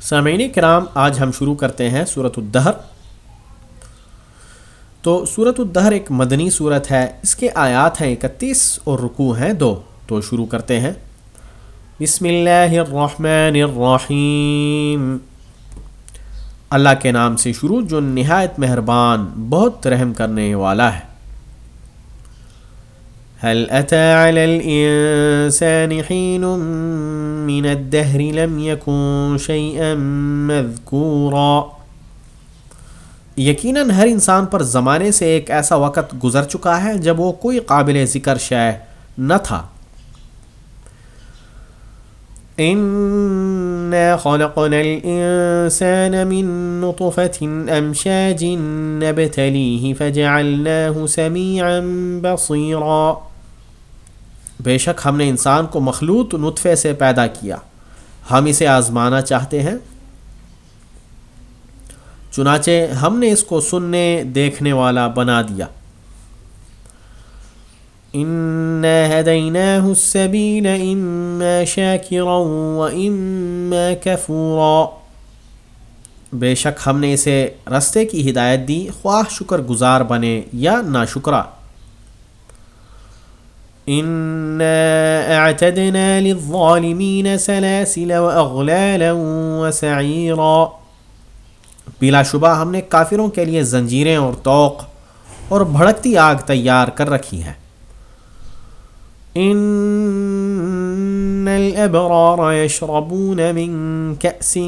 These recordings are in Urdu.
سامعین کرام، آج ہم شروع کرتے ہیں صورت الدہر۔ تو صورت الدہر ایک مدنی صورت ہے، اس کے آیات ہیں اکتیس اور رکوع ہیں دو۔ تو شروع کرتے ہیں۔ بسم اللہ الرحمن الرحیم۔ اللہ کے نام سے شروع، جو نہایت مہربان، بہت رحم کرنے والا ہے۔ هل أتى على الإنسان حين من الدهر لم يكن شيئا مذكورا؟ یقیناً ہر انسان پر زمانے سے ایک ایسا وقت گزر چکا ہے جب وہ کوئی قابل ذکر شے نہ تھا۔ إنا خلقنا الإنسان من نطفة أمشاج نبتليه فجعلناه سميعا بصيرا۔ بے شک ہم نے انسان کو مخلوط نطفے سے پیدا کیا۔ ہم اسے آزمانا چاہتے ہیں۔ چنانچہ ہم نے اس کو سننے، دیکھنے والا بنا دیا۔ بے شک ہم نے اسے رستے کی ہدایت دی، خواہ شکر گزار بنے یا نا شکرہ اعتدنا للظالمين سلاسل واغلالا وسعيرا۔ بلا شبہ ہم نے کافروں کے لیے زنجیریں اور توق اور بھڑکتی آگ تیار کر رکھی ہیں۔ ان الابرار يشربون من كأس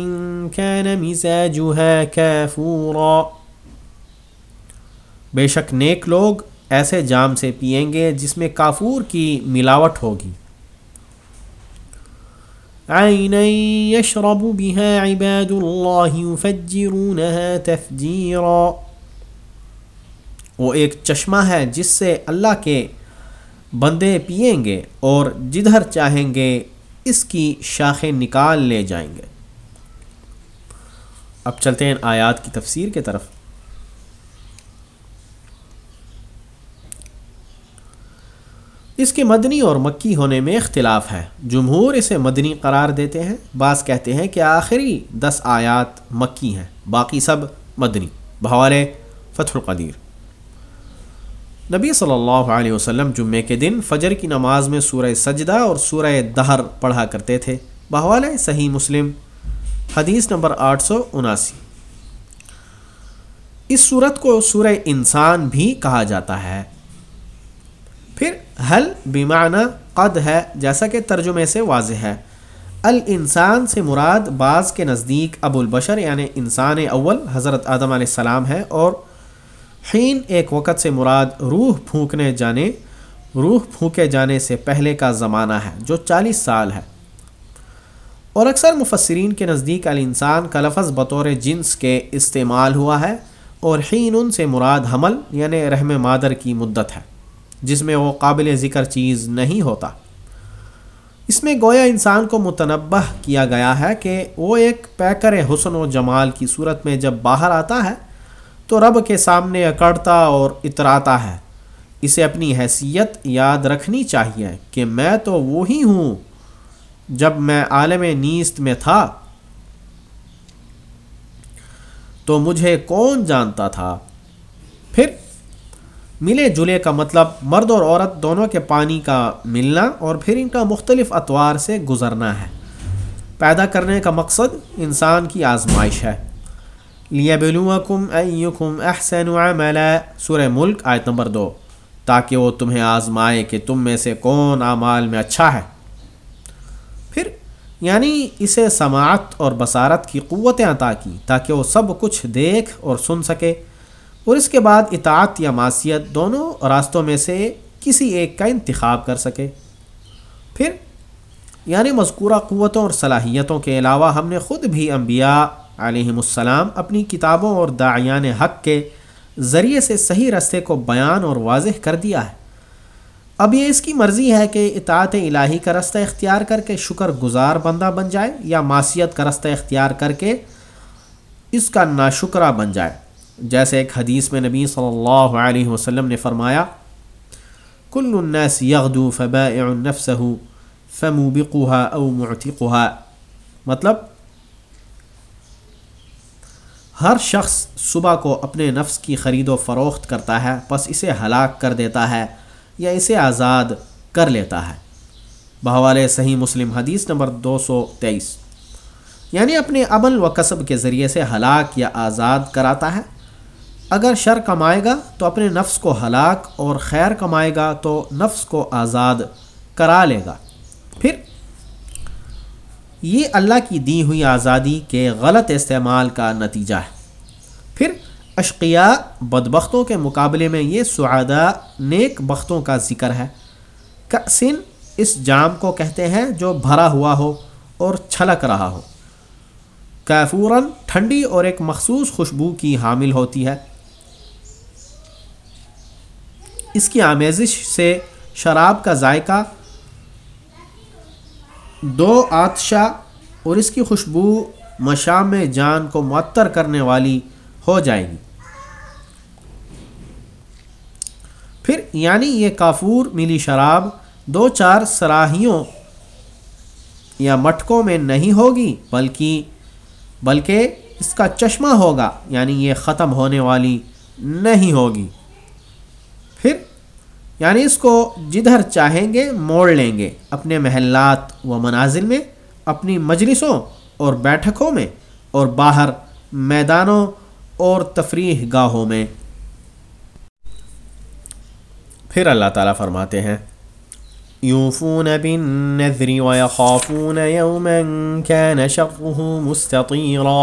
كان مزاجها كافورا۔ بے شک نیک لوگ ایسے جام سے پئیں گے جس میں کافور کی ملاوٹ ہوگی۔ يشرب بها عباد الله يفجرونها وہ ایک چشمہ ہے جس سے اللہ کے بندے پئیں گے اور جدھر چاہیں گے اس کی شاخیں نکال لے جائیں گے۔ اب چلتے ہیں آیات کی تفسیر کے طرف۔ اس کے مدنی اور مکی ہونے میں اختلاف ہے۔ جمہور اسے مدنی قرار دیتے ہیں۔ بعض کہتے ہیں کہ آخری دس آیات مکی ہیں۔ باقی سب مدنی۔ بحوال فتح القدیر۔ نبی صلی اللہ علیہ وسلم جمعے کے دن فجر کی نماز میں سورہ سجدہ اور سورہ دہر پڑھا کرتے تھے۔ بحوال صحیح مسلم، حدیث نمبر آٹھ سو اناسی۔ اس صورت کو سورہ انسان بھی کہا جاتا ہے۔ پھر حل بیمانہ قد ہے، جیسا کہ ترجمے سے واضح ہے۔ الانسان سے مراد بعض کے نزدیک ابو البشر یعنی انسان اول حضرت آدم علیہ السلام ہے، اور حین ایک وقت سے مراد روح پھونکنے جانے، روح پھونکے جانے سے پہلے کا زمانہ ہے، جو چالیس سال ہے۔ اور اکثر مفسرین کے نزدیک الانسان کا لفظ بطور جنس کے استعمال ہوا ہے، اور حین ان سے مراد حمل یعنی رحم مادر کی مدت ہے۔ جس میں وہ قابل ذکر چیز نہیں ہوتا۔ اس میں گویا انسان کو متنبع کیا گیا ہے کہ وہ ایک پیکر حسن و جمال کی صورت میں جب باہر آتا ہے، تو رب کے سامنے اکڑتا اور اتراتا ہے۔ اسے اپنی حیثیت یاد رکھنی چاہیے کہ میں تو وہی ہوں جب میں عالم نیست میں تھا۔ تو مجھے کون جانتا تھا؟ پھر ملے جلے کا مطلب مرد اور عورت دونوں کے پانی کا ملنا اور پھر ان کا مختلف اطوار سے گزرنا ہے۔ پیدا کرنے کا مقصد انسان کی آزمائش ہے۔ لیا بلوکم ایکم احسن عملا۔ سورہ ملک آیت نمبر دو۔ تاکہ وہ تمہیں آزمائے کہ تم میں سے کون اعمال میں اچھا ہے۔ پھر یعنی اسے سماعت اور بصارت کی قوتیں عطا کی تاکہ وہ سب کچھ دیکھ اور سن سکے۔ اور اس کے بعد اطاعت یا معاشیت دونوں راستوں میں سے کسی ایک کا انتخاب کر سکے۔ پھر یعنی مذکورہ قوتوں اور صلاحیتوں کے علاوہ ہم نے خود بھی انبیاء علیہم السلام اپنی کتابوں اور داعیان حق کے ذریعے سے صحیح رستے کو بیان اور واضح کر دیا ہے۔ اب یہ اس کی مرضی ہے کہ اطاعت الہی کا رستہ اختیار کر کے شکر گزار بندہ بن جائے یا معاشیت کا رستہ اختیار کر کے اس کا ناشکرہ بن جائے۔ جیسے ایک حدیث میں نبی صلی اللہ علیہ وسلم نے فرمایا، کل الناس یغدو فبائع نفسه فموبقها او معتقها مطلب ہر شخص صبح کو اپنے نفس کی خرید و فروخت کرتا ہے بس اسے ہلاک کر دیتا ہے یا اسے آزاد کر لیتا ہے۔ بہوال صحیح مسلم حدیث نمبر دو سو تیئیس۔ یعنی اپنے عمل و قصب کے ذریعے سے ہلاک یا آزاد کراتا ہے اگر شر کمائے گا تو اپنے نفس کو ہلاک اور خیر کمائے گا تو نفس کو آزاد کرا لے گا۔ پھر، یہ اللہ کی دی ہوئی آزادی کے غلط استعمال کا نتیجہ ہے۔ پھر، اشقیاء بدبختوں کے مقابلے میں یہ سعادہ نیک بختوں کا ذکر ہے۔ کسن اس جام کو کہتے ہیں جو بھرا ہوا ہو اور چھلک رہا ہو۔ کیفوراً ٹھنڈی اور ایک مخصوص خوشبو کی حامل ہوتی ہے۔ اس کی آمیزش سے شراب کا ذائقہ دو آتشہ اور اس کی خوشبو مشام جان کو معطر کرنے والی ہو جائے گی۔ پھر یعنی یہ کافور ملی شراب دو چار سراہیوں یا مٹکوں میں نہیں ہوگی بلکہ بلکہ اس کا چشمہ ہوگا یعنی یہ ختم ہونے والی نہیں ہوگی۔ یعنی اس کو جدھر چاہیں گے موڑ لیں گے، اپنے محلات و منازل میں، اپنی مجلسوں اور بیٹھکوں میں اور باہر میدانوں اور تفریح گاہوں میں۔ پھر اللہ تعالیٰ فرماتے ہیں يوفون بالنذر ويخافون يوما كان شره مستطيرا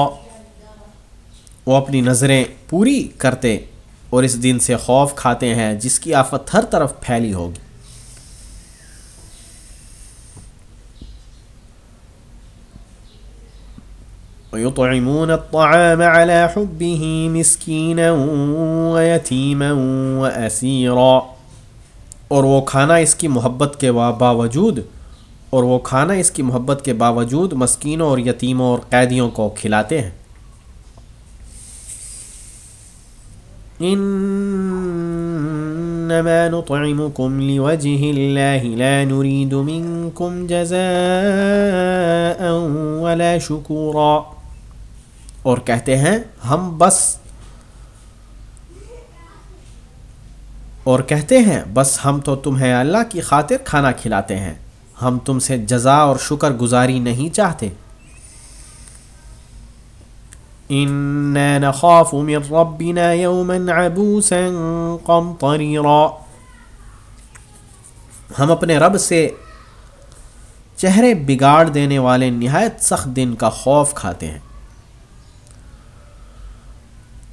وہ اپنی نظریں پوری کرتے اور اس دن سے خوف کھاتے ہیں جس کی آفت ہر طرف پھیلی ہوگی۔ ويطعمون الطعام على حبه مسكينا ويتيما وأسيرا۔ اور وہ کھانا اس کی محبت کے باوجود، اور وہ کھانا اس کی محبت کے باوجود مسکینوں اور یتیموں اور قیدیوں کو کھلاتے ہیں۔ انما نطعمكم لوجه الله لا نريد منكم جزاء ولا شكورا اور کہتے ہیں، ہم بس، اور کہتے ہیں، بس ہم تو تمہیں اللہ کی خاطر کھانا کھلاتے ہیں، ہم تم سے جزا اور شکر گزاری نہیں چاہتے۔ نخاف من ربنا يوما عبوسا قمطريرا ہم اپنے رب سے چہرے بگاڑ دینے والے نہایت سخت دن کا خوف کھاتے ہیں۔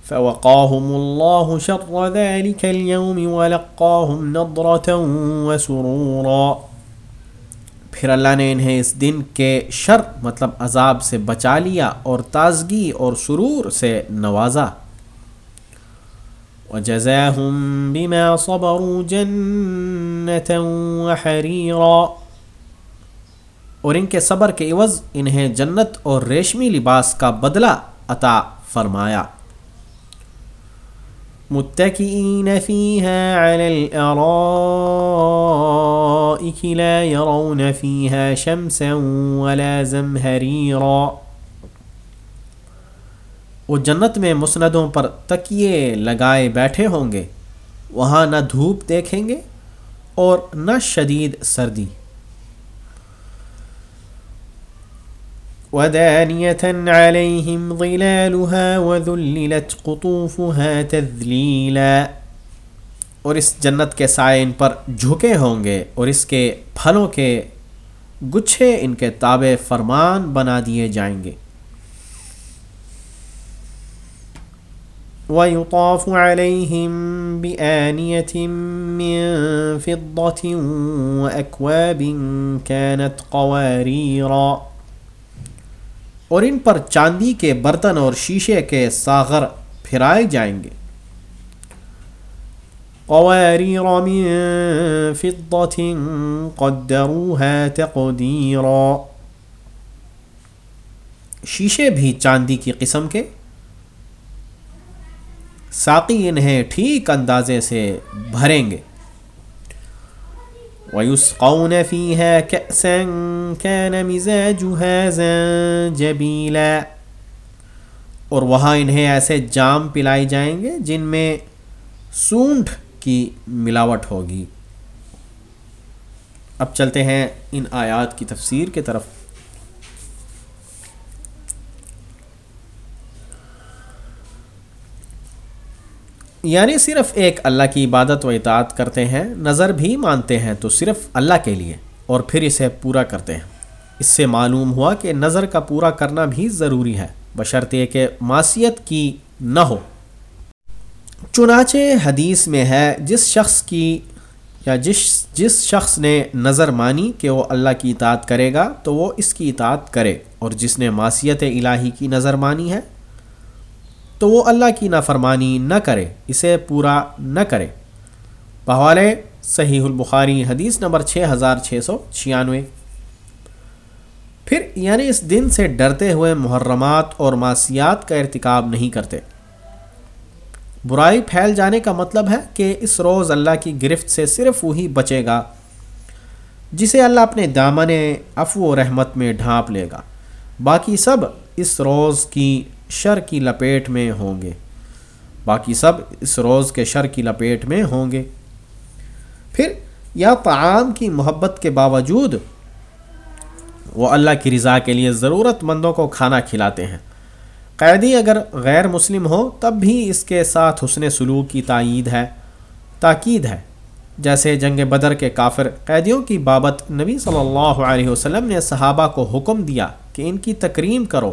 فوقاهم الله شر ذلك اليوم ولقاهم نضرة وسرورا پھر اللہ نے انہیں اس دن کے شر مطلب عذاب سے بچا لیا اور تازگی اور سرور سے نوازا۔ وجزاهم بما صبروا جنة اور ان کے صبر کے عوض انہیں جنت اور ریشمی لباس کا بدلہ عطا فرمایا۔ متكئين فيها على الأرائك لا يرون فيها شمسا ولا زمهريرا۔ وہ جنت میں مسندوں پر تکیے لگائے بیٹھے ہوں گے، وہاں نہ دھوپ دیکھیں گے اور نہ شدید سردی۔ ودانية عليهم ظلالها وذللت قطوفها تذليلا۔ اور اس جنت کے سائے ان پر جھکے ہوں گے اور اس کے پھلوں کے گچھے ان کے تابع فرمان بنا دیے جائیں گے۔ وَيُطَافُ عَلَيْهِمْ بِآنِيَةٍ مِّن فِضَّةٍ وَأَكْوَابٍ كَانَتْ قَوَارِيرًا اور ان پر چاندی کے برتن اور شیشے کے ساغر پھرائے جائیں گے۔ قوارير من فضة قدروها تقديرا۔ شیشے بھی چاندی کی قسم کے۔ ساقی انہیں ٹھیک اندازے سے بھریں گے۔ ويسقون فيها كأسا كان مزاجها زنجبيلا اور وہاں انہیں ایسے جام پلائے جائیں گے جن میں سونٹ کی ملاوٹ ہوگی۔ اب چلتے ہیں ان آیات کی تفسیر کی طرف۔ یعنی صرف ایک اللہ کی عبادت و اطاعت کرتے ہیں، نظر بھی مانتے ہیں تو صرف اللہ کے لیے، اور پھر اسے پورا کرتے ہیں۔ اس سے معلوم ہوا کہ نظر کا پورا کرنا بھی ضروری ہے بشرطے کہ معصیت کی نہ ہو۔ چنانچہ حدیث میں ہے، جس شخص کی یا جس جس شخص نے نظر مانی کہ وہ اللہ کی اطاعت کرے گا، تو وہ اس کی اطاعت کرے، اور جس نے معصیت الہی کی نظر مانی ہے تو وہ اللہ کی نافرمانی نہ کرے، اسے پورا نہ کرے۔ بحوالے صحیح البخاری حدیث نمبر چھ ہزار چھ سو چھیانوے۔ پھر یعنی اس دن سے ڈرتے ہوئے محرمات اور معاشیات کا ارتکاب نہیں کرتے۔ برائی پھیل جانے کا مطلب ہے کہ اس روز اللہ کی گرفت سے صرف وہی بچے گا، جسے اللہ اپنے دامن افو و رحمت میں ڈھانپ لے گا۔ باقی سب اس روز کی شر کی لپیٹ میں ہوں گے۔ باقی سب اس روز کے شر کی لپیٹ میں ہوں گے۔ پھر یا تعام کی محبت کے باوجود وہ اللہ کی رضا کے لیے ضرورت مندوں کو کھانا کھلاتے ہیں۔ قیدی اگر غیر مسلم ہو تب بھی اس کے ساتھ حسن سلوک کی تائید ہے، تاکید ہے۔ جیسے جنگ بدر کے کافر قیدیوں کی بابت نبی صلی اللہ علیہ وسلم نے صحابہ کو حکم دیا کہ ان کی تکریم کرو۔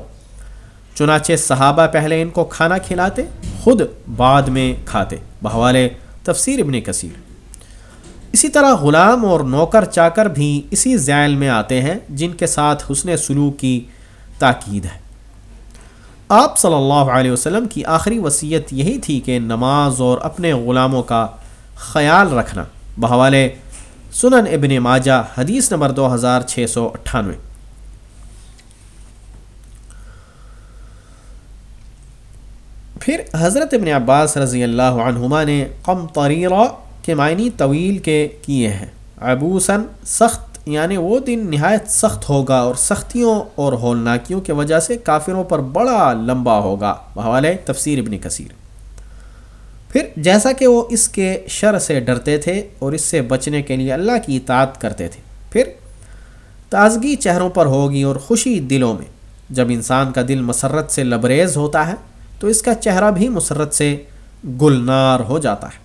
چنانچہ صحابہ پہلے ان کو کھانا کھلاتے، خود بعد میں کھاتے۔ بہوالے تفسیر ابن کثیر۔ اسی طرح غلام اور نوکر چاکر بھی اسی ذیل میں آتے ہیں، جن کے ساتھ حسن سلوک کی تاکید ہے۔ آپ صلی اللہ علیہ وسلم کی آخری وصیت یہی تھی کہ نماز اور اپنے غلاموں کا خیال رکھنا۔ بہوالے سنن ابن ماجہ، حدیث نمبر دو ہزار چھ سو اٹھانوے۔ پھر حضرت ابن عباس رضی اللہ عنہما نے قم طریرہ کے معنی طویل کے کیے ہیں۔ ابوسن سخت یعنی وہ دن نہایت سخت ہوگا اور سختیوں اور ہولناکیوں کی وجہ سے کافروں پر بڑا لمبا ہوگا۔ بحوالے تفسیر ابن کثیر۔ پھر جیسا کہ وہ اس کے شر سے ڈرتے تھے اور اس سے بچنے کے لیے اللہ کی اطاعت کرتے تھے۔ پھر تازگی چہروں پر ہوگی اور خوشی دلوں میں۔ جب انسان کا دل مسرت سے لبریز ہوتا ہے تو اس کا چہرہ بھی مسرت سے گلنار ہو جاتا ہے۔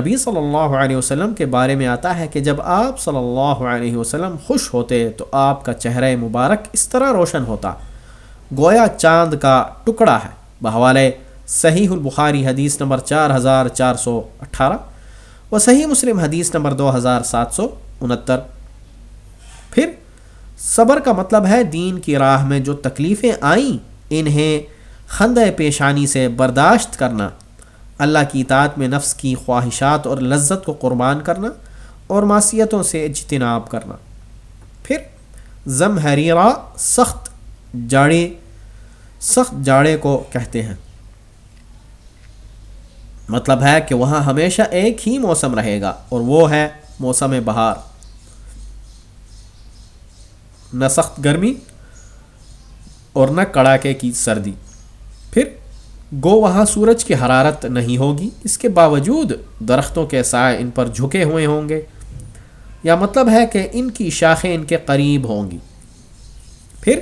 نبی صلی اللہ علیہ وسلم کے بارے میں آتا ہے کہ جب آپ صلی اللہ علیہ وسلم خوش ہوتے تو آپ کا چہرہ مبارک اس طرح روشن ہوتا۔ گویا چاند کا ٹکڑا ہے۔ بحوالے صحیح البخاری حدیث نمبر چار ہزار چار سو اٹھارہ و صحیح مسلم حدیث نمبر دو ہزار سات سو انہتر۔ پھر صبر کا مطلب ہے دین کی راہ میں جو تکلیفیں آئیں، انہیں خندہ پیشانی سے برداشت کرنا، اللہ کی اطاعت میں نفس کی خواہشات اور لذت کو قربان کرنا اور معصیتوں سے اجتناب کرنا۔ پھر ضم حریرہ، سخت جاڑے سخت جاڑے کو کہتے ہیں۔ مطلب ہے کہ وہاں ہمیشہ ایک ہی موسم رہے گا اور وہ ہے موسم بہار۔ نہ سخت گرمی اور نہ کڑاکے کی سردی۔ گو وہاں سورج کی حرارت نہیں ہوگی۔ اس کے باوجود درختوں کے سائے ان پر جھکے ہوئے ہوں گے۔ یا مطلب ہے کہ ان کی شاخیں ان کے قریب ہوں گی۔ پھر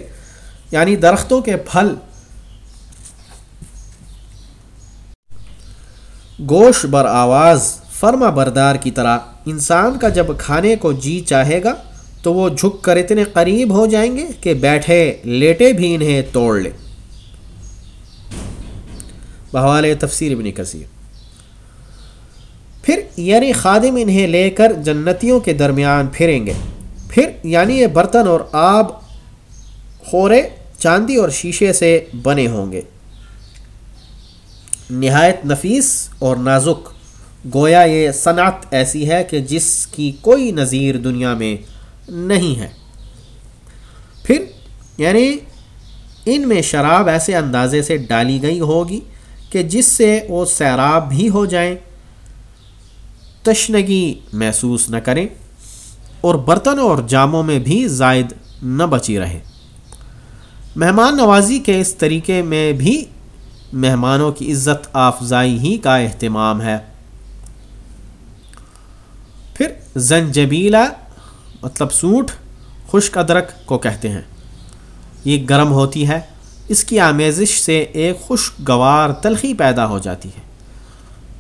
یعنی درختوں کے پھل۔ گوش بر آواز، فرما بردار کی طرح۔ انسان کا جب کھانے کو جی چاہے گا، تو وہ جھک کر اتنے قریب ہو جائیں گے کہ بیٹھے، لیٹے بھی انہیں توڑ لے۔ بحوال تفسیر ابن کثیر۔ پھر یعنی خادم انہیں لے کر جنتیوں کے درمیان پھریں گے۔ پھر یعنی یہ برتن اور آب خورے، چاندی اور شیشے سے بنے ہوں گے۔ نہایت نفیس اور نازک۔ گویا یہ صنعت ایسی ہے کہ جس کی کوئی نظیر دنیا میں نہیں ہے۔ پھر یعنی ان میں شراب ایسے اندازے سے ڈالی گئی ہوگی کہ جس سے وہ سیراب بھی ہو جائیں، تشنگی محسوس نہ کریں اور برتنوں اور جاموں میں بھی زائد نہ بچی رہے مہمان نوازی کے اس طریقے میں بھی مہمانوں کی عزت افزائی ہی کا اہتمام ہے۔ پھر زنجبیلا مطلب سوٹ، خشک ادرک کو کہتے ہیں۔ یہ گرم ہوتی ہے۔ اس کی آمیزش سے ایک خوشگوار تلخی پیدا ہو جاتی ہے۔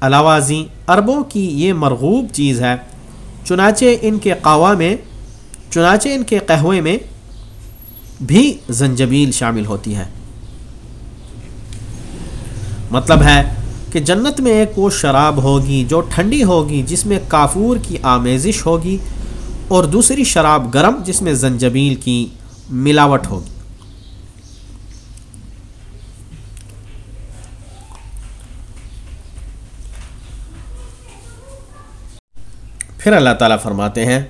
علاوہ ازیں عربوں کی یہ مرغوب چیز ہے۔ چنانچہ ان کے قوا میں، چنانچہ ان کے قہوے میں بھی زنجبیل شامل ہوتی ہے۔ مطلب ہے کہ جنت میں ایک وہ شراب ہوگی جو ٹھنڈی ہوگی، جس میں کافور کی آمیزش ہوگی اور دوسری شراب گرم، جس میں زنجبیل کی ملاوٹ ہوگی۔ پھر اللہ تعالیٰ فرماتے ہیں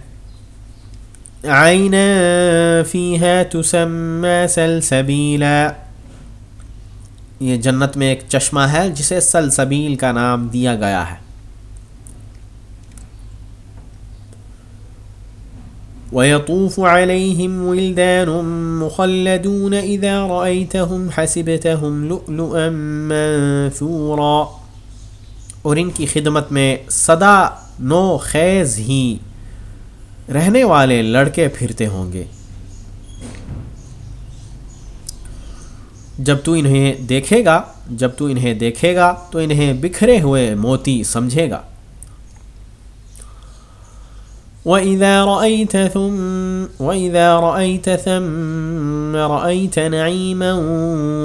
سلسبیلا یہ جنت میں ایک چشمہ ہے جسے سلسبیل کا نام دیا گیا ہے۔ ويطوف عليهم ولدان مخلدون إذا رأيتهم حسبتهم لؤلؤا منثورا۔ اور ان کی خدمت میں صدا نو خیز ہی رہنے والے لڑکے پھرتے ہوں گے۔ جب تو انہیں دیکھے گا، جب تو انہیں دیکھے گا، تو انہیں بکھرے ہوئے موتی سمجھے گا۔ وَإِذَا رَأَيْتَ ثُمْ وَإِذَا رَأَيْتَ ثَمَّ رَأَيْتَ نَعِيمًا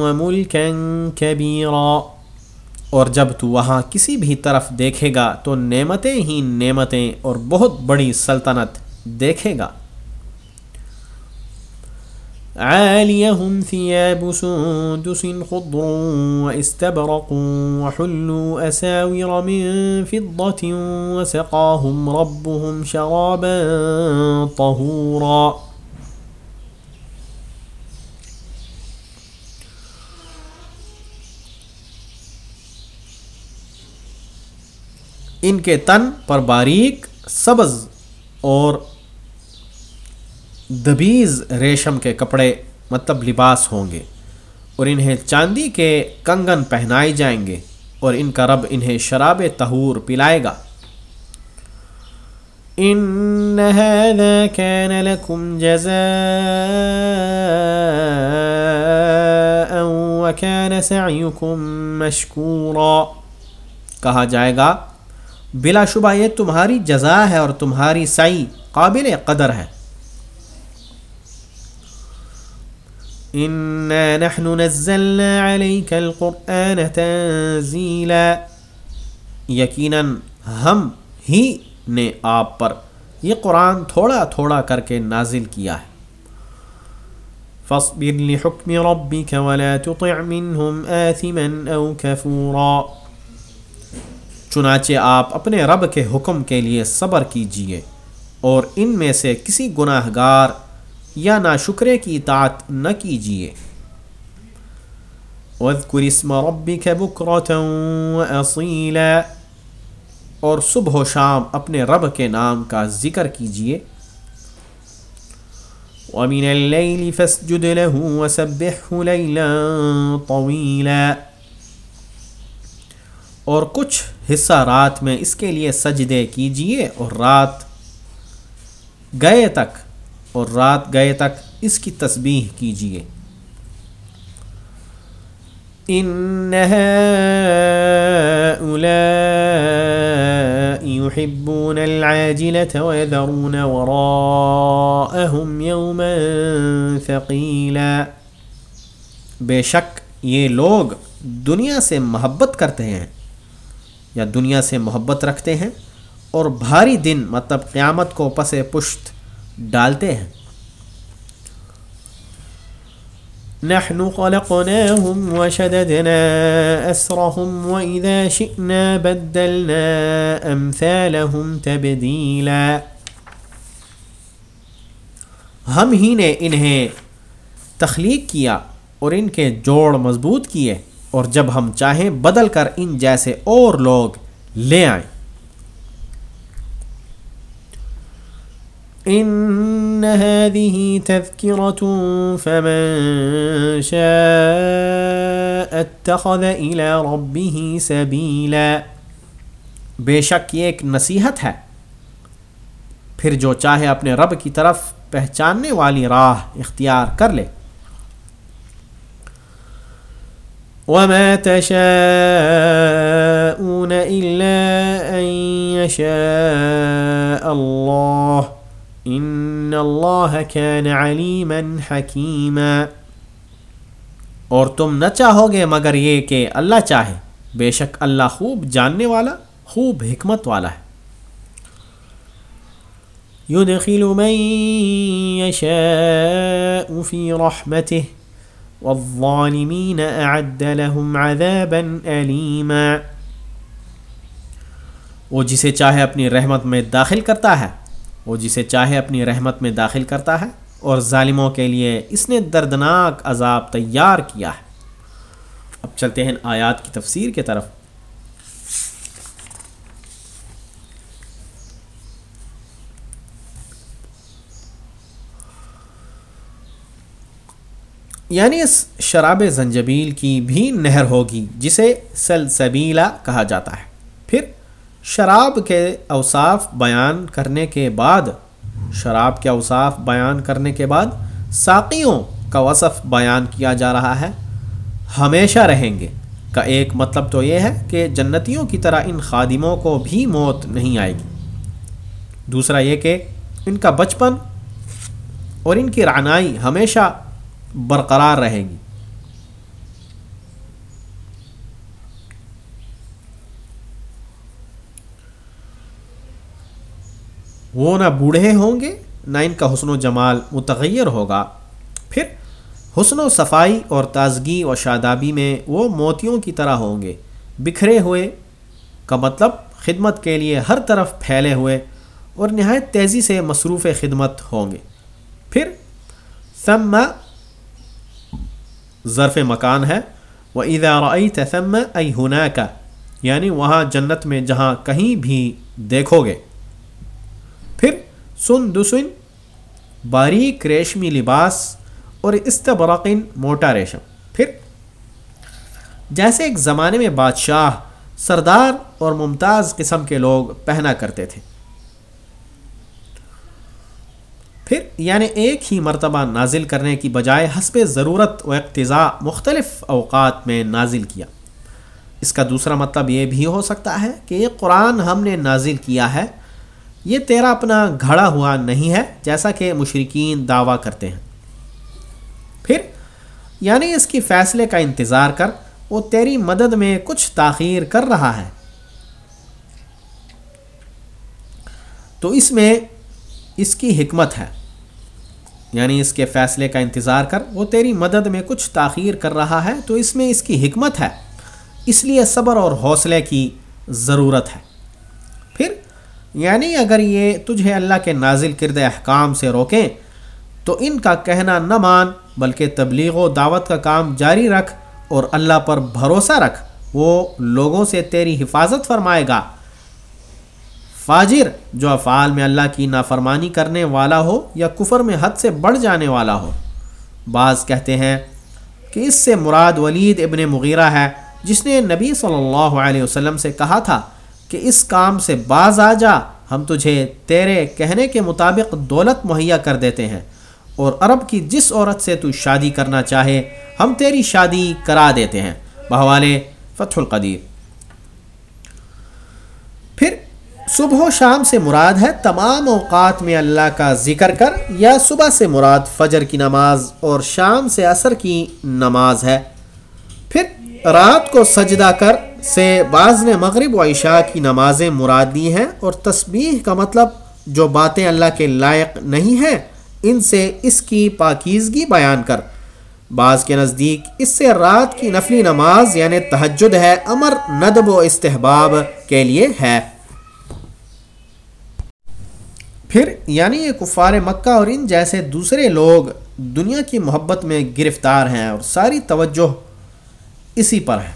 وَمُلْكًا كَبِيرًا۔ اور جب تو وہاں کسی بھی طرف دیکھے گا تو نعمتیں ہی نعمتیں اور بہت بڑی سلطنت دیکھے گا۔ عاليهم ثياب سندس خضر واستبرق وحلوا أساور من فضة وسقاهم ربهم شرابا طهورا۔ ان کے تن پر باریک سبز اور دبیز ریشم کے کپڑے مطلب لباس ہوں گے اور انہیں چاندی کے کنگن پہنائے جائیں گے اور ان کا رب انہیں شراب تہور پلائے گا۔ ان هذا كان لكم جزاء وكان سعيكم مشكورا۔ کہا جائے گا بلا شبہ یہ تمہاری جزا ہے اور تمہاری سعی قابل قدر ہے۔ نحن نزلنا عليك القرآن تنزيلا۔ یقیناً ہم ہی نے آپ پر یہ قرآن تھوڑا تھوڑا کر کے نازل کیا ہے۔ فاصبر لحكم ربك ولا تطع منهم آثما او كفورا چنانچہ آپ اپنے رب کے حکم کے لیے صبر کیجیے اور ان میں سے کسی گناہ گار یا نا شکرے کی اطاعت نہ کیجیے وَذْكُرِ اسْمَ رَبِّكَ بُكْرَةً وَأَصِيلًا اور صبح و شام اپنے رب کے نام کا ذکر کیجیے وَمِنَ اللَّيْلِ فَاسْجُدْ لَهُ وَسَبِّحْهُ لَيْلًا طَوِيلًا۔ اور کچھ حصہ رات میں اس کے لیے سجدے کیجیے اور رات گئے تک، اور رات گئے تک اس کی تسبیح کیجیے يحبون العاجلة ويذرون وراءهم يوما ثقيلا۔ بے شک یہ لوگ دنیا سے محبت کرتے ہیں۔ یا دنیا سے محبت رکھتے ہیں اور بھاری دن مطلب قیامت کو پس پشت ڈالتے ہیں۔ نحن خلقناهم وشددنا أسرهم وإذا شئنا بدلنا أمثالهم تبديلا۔ ہم ہی نے انہیں تخلیق کیا اور ان کے جوڑ مضبوط کیے۔ اور جب ہم چاہیں بدل کر ان جیسے اور لوگ لے آئیں۔ ان هذه تذكرة فمن شاء اتخذ الى ربه سبيلا۔ بے شک یہ ایک نصیحت ہے۔ پھر جو چاہے اپنے رب کی طرف پہچاننے والی راہ اختیار کر لے۔ وما تشاءون الا ان يشاء الله ان اللہ كان علیما حکیما اور تم نہ چاہو گے مگر یہ کہ اللہ چاہے۔ بے شک اللہ خوب جاننے والا، خوب حکمت والا ہے۔ يدخل من يشاء في رحمته والظالمين اعد لهم عذابا اليما وہ جسے چاہے اپنی رحمت میں داخل کرتا ہے، وہ جسے چاہے اپنی رحمت میں داخل کرتا ہے، اور ظالموں کے لیے اس نے دردناک عذاب تیار کیا ہے۔ اب چلتے ہیں آیات کی تفسیر کی طرف۔ یعنی اس شراب زنجبیل کی بھی نہر ہوگی، جسے سلسبیلا کہا جاتا ہے۔ پھر شراب کے اوصاف بیان کرنے کے بعد، شراب کے اوصاف بیان کرنے کے بعد ساقیوں کا وصف بیان کیا جا رہا ہے۔ ہمیشہ رہیں گے۔ کا ایک مطلب تو یہ ہے کہ جنتیوں کی طرح ان خادموں کو بھی موت نہیں آئے گی۔ دوسرا یہ کہ ان کا بچپن اور ان کی رعنائی ہمیشہ برقرار رہے گی۔ وہ نہ بوڑھے ہوں گے، نہ ان کا حسن و جمال متغیر ہوگا۔ پھر حسن و صفائی اور تازگی و شادابی میں وہ موتیوں کی طرح ہوں گے۔ بکھرے ہوئے کا مطلب خدمت کے لیے ہر طرف پھیلے ہوئے اور نہایت تیزی سے مصروف خدمت ہوں گے۔ پھر ثم ظرف مکان ہے۔ وہ ادارعی تسم ای ہنا کا یعنی وہاں جنت میں جہاں کہیں بھی دیکھو گے۔ پھر سن دسن، باریک ریشمی لباس اور استبرقن موٹا ریشم۔ پھر جیسے ایک زمانے میں بادشاہ، سردار اور ممتاز قسم کے لوگ پہنا کرتے تھے پھر یعنی ایک ہی مرتبہ نازل کرنے کی بجائے حسب ضرورت و اقتضاء مختلف اوقات میں نازل کیا۔ اس کا دوسرا مطلب یہ بھی ہو سکتا ہے کہ یہ قرآن ہم نے نازل کیا ہے۔ یہ تیرا اپنا گھڑا ہوا نہیں ہے جیسا کہ مشرقین دعویٰ کرتے ہیں۔ پھر یعنی اس کی فیصلے کا انتظار کر، وہ تیری مدد میں کچھ تاخیر کر رہا ہے۔ تو اس میں اس کی حکمت ہے۔ یعنی اس کے فیصلے کا انتظار کر، وہ تیری مدد میں کچھ تاخیر کر رہا ہے، تو اس میں اس کی حکمت ہے۔ اس لیے صبر اور حوصلے کی ضرورت ہے۔ پھر یعنی اگر یہ تجھے اللہ کے نازل کرد احکام سے روکیں، تو ان کا کہنا نہ مان، بلکہ تبلیغ و دعوت کا کام جاری رکھ اور اللہ پر بھروسہ رکھ، وہ لوگوں سے تیری حفاظت فرمائے گا۔ فاجر، جو افعال میں اللہ کی نافرمانی کرنے والا ہو یا کفر میں حد سے بڑھ جانے والا ہو۔ بعض کہتے ہیں کہ اس سے مراد ولید ابن مغیرہ ہے، جس نے نبی صلی اللہ علیہ وسلم سے کہا تھا کہ اس کام سے باز آ جا، ہم تجھے تیرے کہنے کے مطابق دولت مہیا کر دیتے ہیں، اور عرب کی جس عورت سے تو شادی کرنا چاہے، ہم تیری شادی کرا دیتے ہیں۔ بہوالے، فتح القدیر۔ پھر صبح و شام سے مراد ہے تمام اوقات میں اللہ کا ذکر کر یا صبح سے مراد فجر کی نماز اور شام سے عصر کی نماز ہے۔ پھر رات کو سجدہ کر سے بعض نے مغرب و عشاء کی نمازیں مراد دی ہیں اور تسبیح کا مطلب جو باتیں اللہ کے لائق نہیں ہیں، ان سے اس کی پاکیزگی بیان کر۔ بعض کے نزدیک اس سے رات کی نفلی نماز یعنی تہجد ہے، امر، ندب و استحباب کے لیے ہے۔ پھر یعنی یہ کفار مکہ اور ان جیسے دوسرے لوگ دنیا کی محبت میں گرفتار ہیں اور ساری توجہ اسی پر ہے۔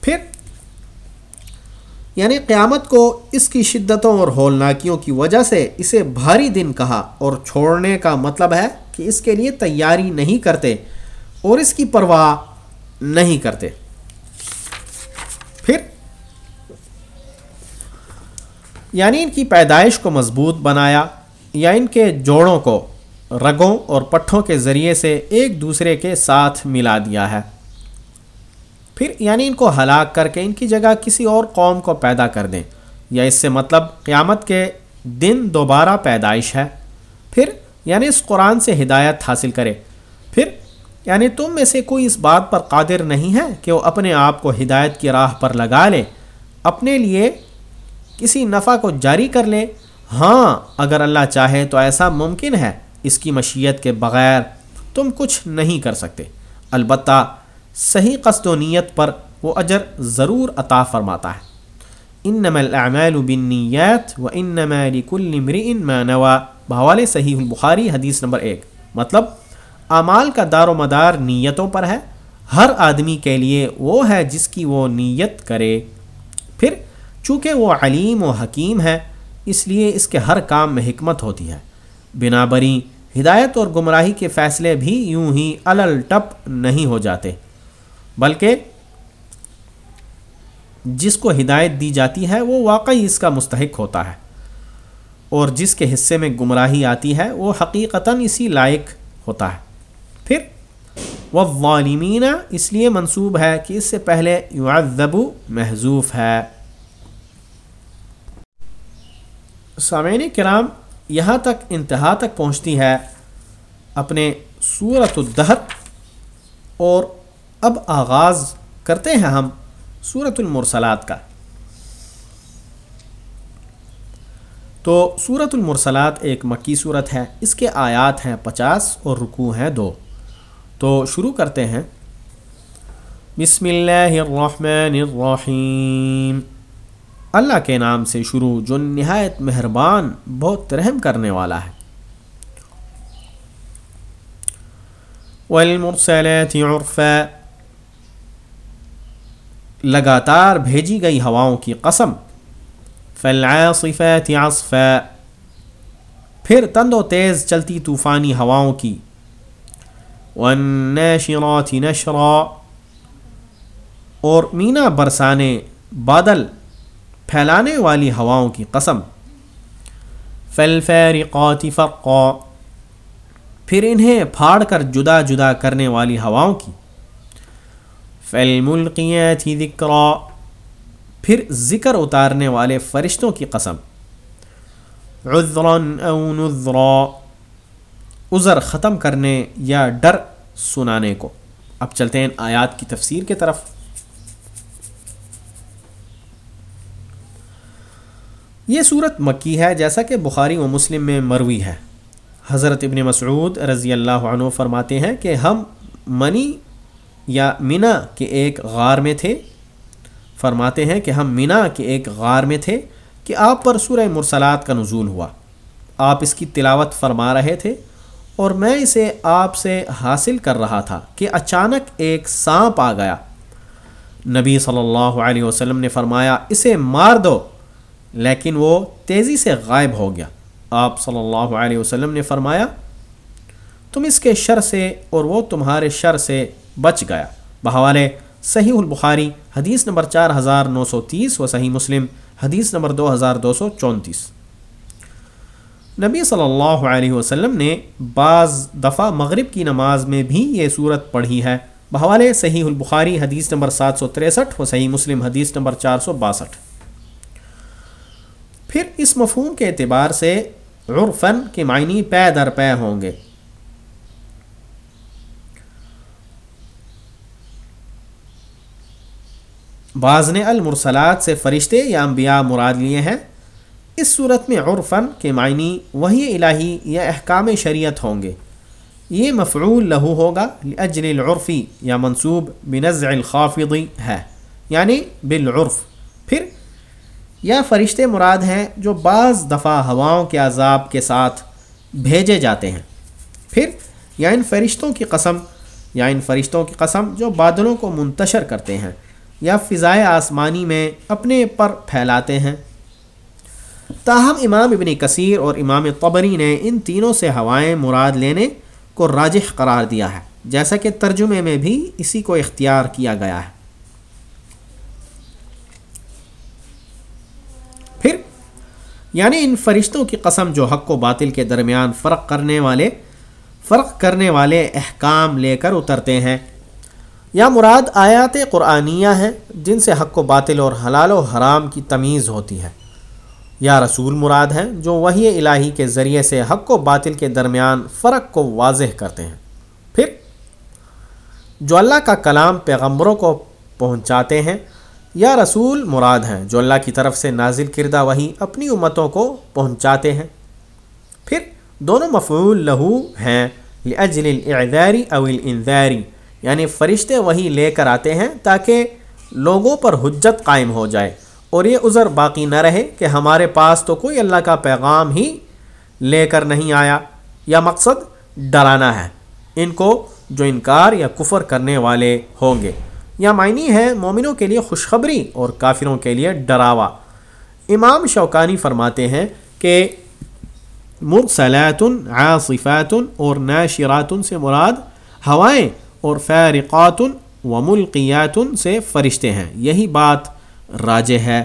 پھر یعنی قیامت کو اس کی شدتوں اور ہولناکیوں کی وجہ سے اسے بھاری دن کہا اور چھوڑنے کا مطلب ہے کہ اس کے لیے تیاری نہیں کرتے اور اس کی پرواہ نہیں کرتے۔ پھر یعنی ان کی پیدائش کو مضبوط بنایا یا ان کے جوڑوں کو رگوں اور پٹھوں کے ذریعے سے ایک دوسرے کے ساتھ ملا دیا ہے۔ پھر یعنی ان کو ہلاک کر کے ان کی جگہ کسی اور قوم کو پیدا کر دیں۔ یا اس سے مطلب قیامت کے دن دوبارہ پیدائش ہے۔ پھر یعنی اس قرآن سے ہدایت حاصل کرے۔ پھر یعنی تم میں سے کوئی اس بات پر قادر نہیں ہے کہ وہ اپنے آپ کو ہدایت کی راہ پر لگا لے۔ اپنے لیے کسی نفع کو جاری کر لے۔ ہاں اگر اللہ چاہے تو ایسا ممکن ہے، اس کی مشیت کے بغیر تم کچھ نہیں کر سکتے۔ البتہ صحیح قصد و نیت پر وہ اجر ضرور عطا فرماتا ہے۔ ان الاعمال بالنیات و ان لكل امرئ ما نوى بحوالے صحیح البخاری حدیث نمبر ایک۔ مطلب اعمال کا دار و مدار نیتوں پر ہے۔ ہر آدمی کے لیے وہ ہے جس کی وہ نیت کرے۔ چونکہ وہ علیم و حکیم ہے اس لیے اس کے ہر کام میں حکمت ہوتی ہے۔ بنا بری، ہدایت اور گمراہی کے فیصلے بھی یوں ہی الل ٹپ نہیں ہو جاتے۔ بلکہ جس کو ہدایت دی جاتی ہے، وہ واقعی اس کا مستحق ہوتا ہے۔ اور جس کے حصے میں گمراہی آتی ہے، وہ حقیقتاً اسی لائق ہوتا ہے۔ پھر وہ والمینہ اس لیے منصوب ہے کہ اس سے پہلے یعذب محضوف ہے۔ سامعین کرام، یہاں تک انتہا تک پہنچتی ہے اپنے صورت الدہر اور اب آغاز کرتے ہیں ہم صورت المرسلات کا۔ تو صورت المرسلات ایک مکی صورت ہے، اس کے آیات ہیں پچاس اور رکوع ہیں دو۔ تو شروع کرتے ہیں۔ بسم اللہ الرحمن الرحیم۔ اللہ کے نام سے شروع جو نہایت مہربان، بہت رحم کرنے والا ہے۔ والمرسلات عرفا۔ لگاتار بھیجی گئی ہواؤں کی قسم۔ فالعاصفات عصفا۔ پھر تند و تیز چلتی طوفانی ہواؤں کی۔ والناشرات نشرا۔ اور مینا برسانے بادل۔ پھیلانے والی ہواؤں کی قسم۔ فالفارقات فرقا پھر انہیں پھاڑ کر جدا جدا کرنے والی ہواؤں کی۔ فالملقیات ذکرا۔ پھر ذکر اتارنے والے فرشتوں کی قسم۔ عذرا او نذرا۔ عذر ختم کرنے یا ڈر سنانے کو۔ اب چلتے ہیں آیات کی تفسیر کی طرف۔ یہ صورت مکی ہے جیسا کہ بخاری و مسلم میں مروی ہے۔ حضرت ابن مسعود رضی اللہ عنہ فرماتے ہیں کہ ہم منی یا مینا کے ایک غار میں تھے۔ فرماتے ہیں کہ ہم مینا کے ایک غار میں تھے کہ آپ پر سورہ مرسلات کا نزول ہوا۔ آپ اس کی تلاوت فرما رہے تھے اور میں اسے آپ سے حاصل کر رہا تھا کہ اچانک ایک سانپ آ گیا۔ نبی صلی اللہ علیہ وسلم نے فرمایا، اسے مار دو۔ لیکن وہ تیزی سے غائب ہو گیا۔ آپ صلی اللہ علیہ وسلم نے فرمایا، تم اس کے شر سے اور وہ تمہارے شر سے بچ گیا۔ بحوالے صحیح البخاری، حدیث نمبر چار ہزار نو سو تیس و صحیح مسلم، حدیث نمبر دو ہزار دو سو چونتیس۔ نبی صلی اللہ علیہ وسلم نے بعض دفعہ مغرب کی نماز میں بھی یہ صورت پڑھی ہے۔ بحوالے صحیح البخاری، حدیث نمبر سات سو تریسٹھ و صحیح مسلم، حدیث نمبر چار سو باسٹھ۔ پھر اس مفہوم کے اعتبار سے عرفن کے معنی پے در پے ہوں گے۔ بعض نے المرسلات سے فرشتے یا انبیاء مراد لیے ہیں۔ اس صورت میں عرفن کے معنی وہی الہی یا احکام شریعت ہوں گے۔ یہ مفعول لہو ہوگا اجل العرفی یا منصوب بنزع الخافضی ہے یعنی بالعرف۔ پھر یا فرشتے مراد ہیں جو بعض دفعہ ہواؤں کے عذاب کے ساتھ بھیجے جاتے ہیں۔ پھر، یا ان فرشتوں کی قسم، یا ان فرشتوں کی قسم جو بادلوں کو منتشر کرتے ہیں، یا فضائے آسمانی میں اپنے پر پھیلاتے ہیں۔ تاہم، امام ابن کثیر اور امام طبری نے ان تینوں سے ہوائیں مراد لینے کو راجح قرار دیا ہے، جیسا کہ ترجمے میں بھی اسی کو اختیار کیا گیا ہے پھر یعنی ان فرشتوں کی قسم جو حق و باطل کے درمیان فرق کرنے والے، فرق کرنے والے احکام لے کر اترتے ہیں۔ یا مراد آیات قرآنیہ ہیں جن سے حق و باطل اور حلال و حرام کی تمیز ہوتی ہے۔ یا رسول مراد ہیں جو وہی الہی کے ذریعے سے حق و باطل کے درمیان فرق کو واضح کرتے ہیں۔ پھر جو اللہ کا کلام پیغمبروں کو پہنچاتے ہیں یا رسول مراد ہیں جو اللہ کی طرف سے نازل کردہ وہی اپنی امتوں کو پہنچاتے ہیں۔ پھر دونوں مفعول لہو ہیں، لأجل الاعذاری او الانذاری یعنی فرشتے وہی لے کر آتے ہیں تاکہ لوگوں پر حجت قائم ہو جائے۔ اور یہ عذر باقی نہ رہے کہ ہمارے پاس تو کوئی اللہ کا پیغام ہی لے کر نہیں آیا، یا مقصد ڈرانا ہے۔ ان کو جو انکار یا کفر کرنے والے ہوں گے۔ یا معنی ہے مومنوں کے لیے خوشخبری اور کافروں کے لیے ڈراوا۔ امام شوکانی فرماتے ہیں کہ مرسلات عاصفات اور ناشرات سے مراد ہوائیں اور فارقات و ملقیات سے فرشتے ہیں۔ یہی بات راج ہے۔